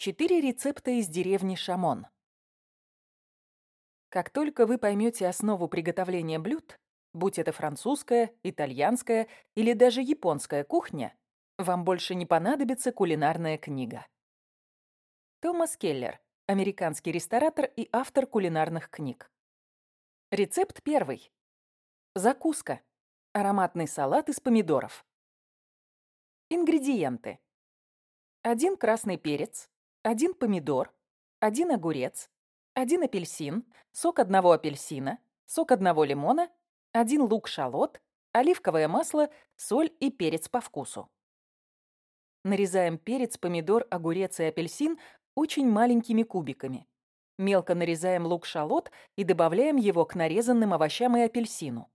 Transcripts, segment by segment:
Четыре рецепта из деревни Шамон. Как только вы поймете основу приготовления блюд, будь это французская, итальянская или даже японская кухня, вам больше не понадобится кулинарная книга. Томас Келлер, американский ресторатор и автор кулинарных книг. Рецепт первый. Закуска. Ароматный салат из помидоров. Ингредиенты. Один красный перец, один помидор, один огурец, один апельсин, сок одного апельсина, сок одного лимона, один лук-шалот, оливковое масло, соль и перец по вкусу. Нарезаем перец, помидор, огурец и апельсин очень маленькими кубиками. Мелко нарезаем лук-шалот и добавляем его к нарезанным овощам и апельсину.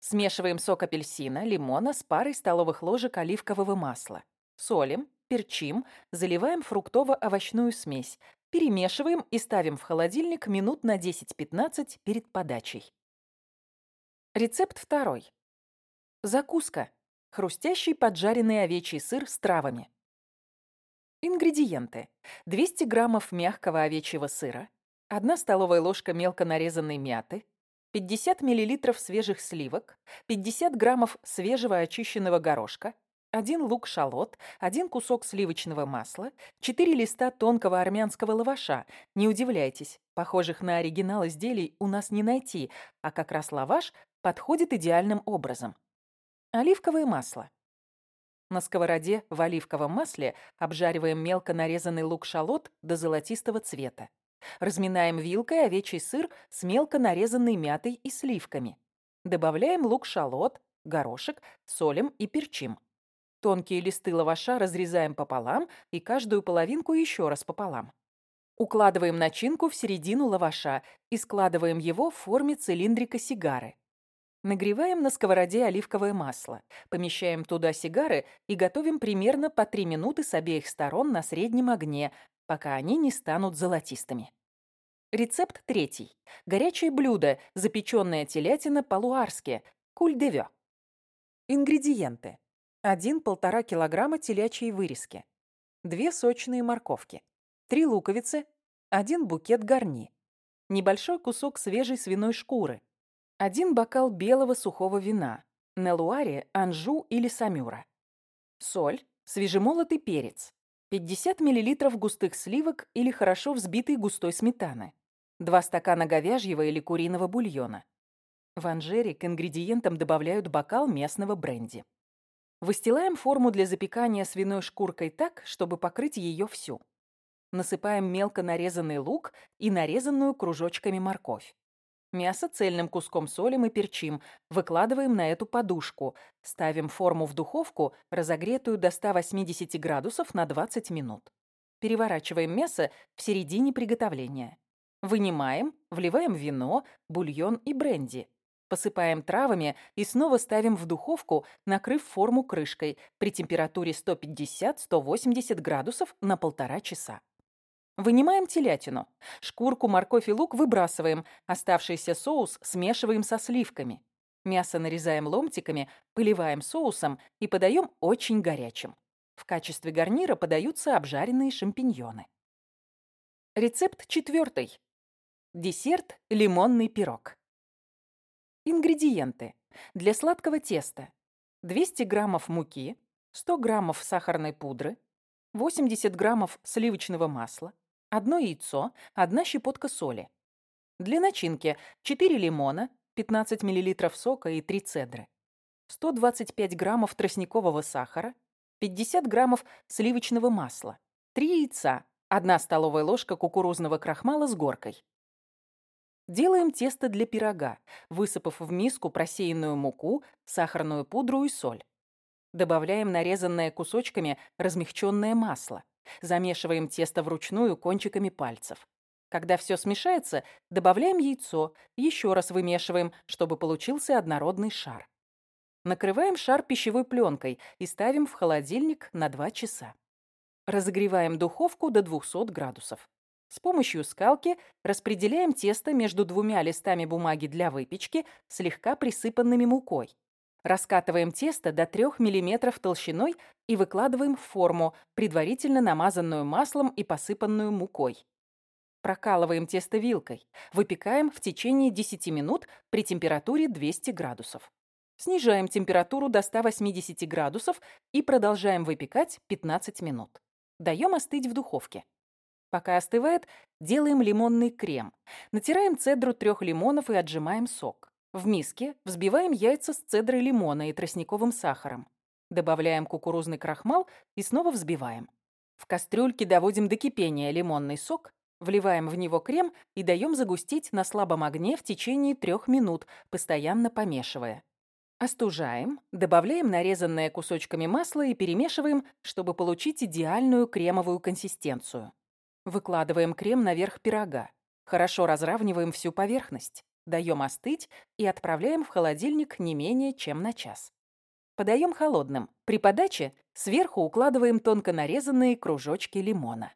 Смешиваем сок апельсина, лимона с парой столовых ложек оливкового масла. Солим, перчим, заливаем фруктово-овощную смесь, перемешиваем и ставим в холодильник минут на 10-15 перед подачей. Рецепт второй. Закуска. Хрустящий поджаренный овечий сыр с травами. Ингредиенты. 200 граммов мягкого овечьего сыра, 1 столовая ложка мелко нарезанной мяты, 50 миллилитров свежих сливок, 50 граммов свежего очищенного горошка, один лук-шалот, один кусок сливочного масла, четыре листа тонкого армянского лаваша. Не удивляйтесь, похожих на оригинал изделий у нас не найти, а как раз лаваш подходит идеальным образом. Оливковое масло. На сковороде в оливковом масле обжариваем мелко нарезанный лук-шалот до золотистого цвета. Разминаем вилкой овечий сыр с мелко нарезанной мятой и сливками. Добавляем лук-шалот, горошек, солим и перчим. Тонкие листы лаваша разрезаем пополам и каждую половинку еще раз пополам. Укладываем начинку в середину лаваша и складываем его в форме цилиндрика сигары. Нагреваем на сковороде оливковое масло, помещаем туда сигары и готовим примерно по 3 минуты с обеих сторон на среднем огне, пока они не станут золотистыми. Рецепт третий. Горячее блюдо, запеченная телятина по-луарски, куль-девё. Ингредиенты. 1-1,5 килограмма телячьей вырезки, 2 сочные морковки, 3 луковицы, 1 букет гарни, небольшой кусок свежей свиной шкуры, 1 бокал белого сухого вина, нелуаре, анжу или самюра, соль, свежемолотый перец, 50 мл густых сливок или хорошо взбитой густой сметаны, 2 стакана говяжьего или куриного бульона. В анжере к ингредиентам добавляют бокал местного бренди. Выстилаем форму для запекания свиной шкуркой так, чтобы покрыть ее всю. Насыпаем мелко нарезанный лук и нарезанную кружочками морковь. Мясо цельным куском солим и перчим. Выкладываем на эту подушку. Ставим форму в духовку, разогретую до 180 градусов на 20 минут. Переворачиваем мясо в середине приготовления. Вынимаем, вливаем вино, бульон и бренди. Посыпаем травами и снова ставим в духовку, накрыв форму крышкой при температуре 150-180 градусов на полтора часа. Вынимаем телятину. Шкурку, морковь и лук выбрасываем. Оставшийся соус смешиваем со сливками. Мясо нарезаем ломтиками, поливаем соусом и подаем очень горячим. В качестве гарнира подаются обжаренные шампиньоны. Рецепт четвертый. Десерт – лимонный пирог. Ингредиенты. Для сладкого теста 200 граммов муки, 100 граммов сахарной пудры, 80 граммов сливочного масла, одно яйцо, одна щепотка соли. Для начинки 4 лимона, 15 мл сока и 3 цедры, 125 граммов тростникового сахара, 50 граммов сливочного масла, 3 яйца, 1 столовая ложка кукурузного крахмала с горкой, Делаем тесто для пирога, высыпав в миску просеянную муку, сахарную пудру и соль. Добавляем нарезанное кусочками размягченное масло. Замешиваем тесто вручную кончиками пальцев. Когда все смешается, добавляем яйцо, еще раз вымешиваем, чтобы получился однородный шар. Накрываем шар пищевой пленкой и ставим в холодильник на 2 часа. Разогреваем духовку до 200 градусов. С помощью скалки распределяем тесто между двумя листами бумаги для выпечки, слегка присыпанными мукой. Раскатываем тесто до 3 мм толщиной и выкладываем в форму, предварительно намазанную маслом и посыпанную мукой. Прокалываем тесто вилкой. Выпекаем в течение 10 минут при температуре 200 градусов. Снижаем температуру до 180 градусов и продолжаем выпекать 15 минут. Даем остыть в духовке. Пока остывает, делаем лимонный крем. Натираем цедру трех лимонов и отжимаем сок. В миске взбиваем яйца с цедрой лимона и тростниковым сахаром. Добавляем кукурузный крахмал и снова взбиваем. В кастрюльке доводим до кипения лимонный сок Вливаем в него крем и даем загустеть на слабом огне в течение трех минут, постоянно помешивая. Остужаем, добавляем нарезанное кусочками масло и перемешиваем, чтобы получить идеальную кремовую консистенцию. Выкладываем крем наверх пирога. Хорошо разравниваем всю поверхность. Даем остыть и отправляем в холодильник не менее чем на час. Подаем холодным. При подаче сверху укладываем тонко нарезанные кружочки лимона.